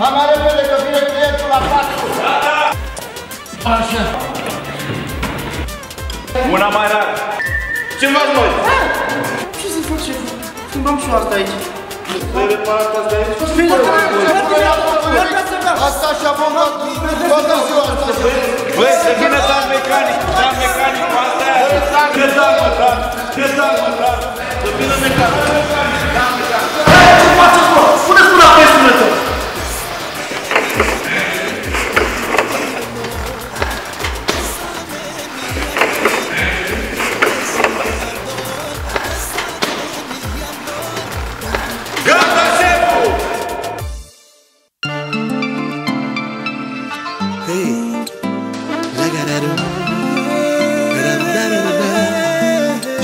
Hai mai repede că vine clientul la patru. Așa. Una mai rar. Ce faci, măi? Ce să face? Schimbăm și asta aici. Să reparat asta aici. Bine, Asta așa vom lua toată ziua asta. Băi, să vină dan mecanic, dan mecanic cu astea. Ce dan, mă, dan? Ce dan, mă, dan? Să vină mecanic. Dan mecanic.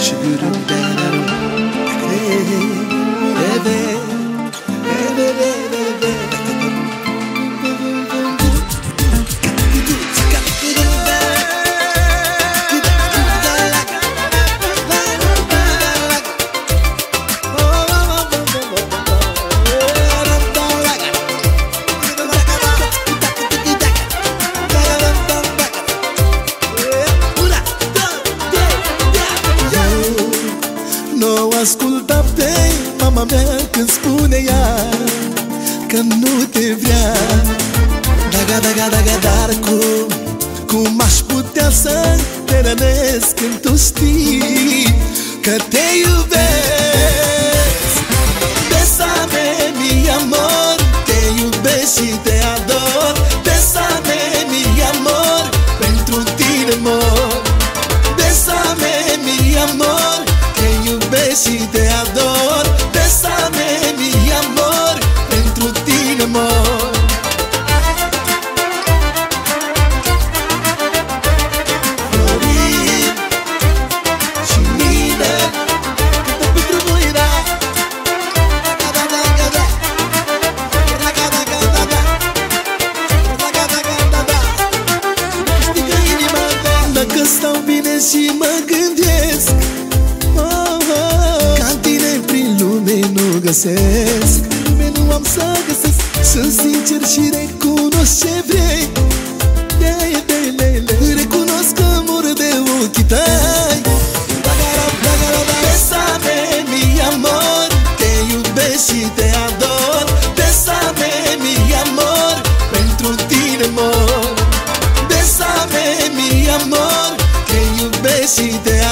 Da, shoo asculta pe mama mea când spune ea Că nu te vrea. Daga, daga, daga, dar cum? Cum aș putea să te rănesc când tu știi Că te iubesc? Besame, mi amor Te iubesc și te stau bine și mă gândesc oh, oh, Ca tine prin lume nu găsesc. Lume nu am să găsesc. Sunt sincer și recunosc ce vrei mor Besame,